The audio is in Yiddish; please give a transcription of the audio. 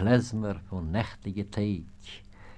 klezmer von nächtige Teig.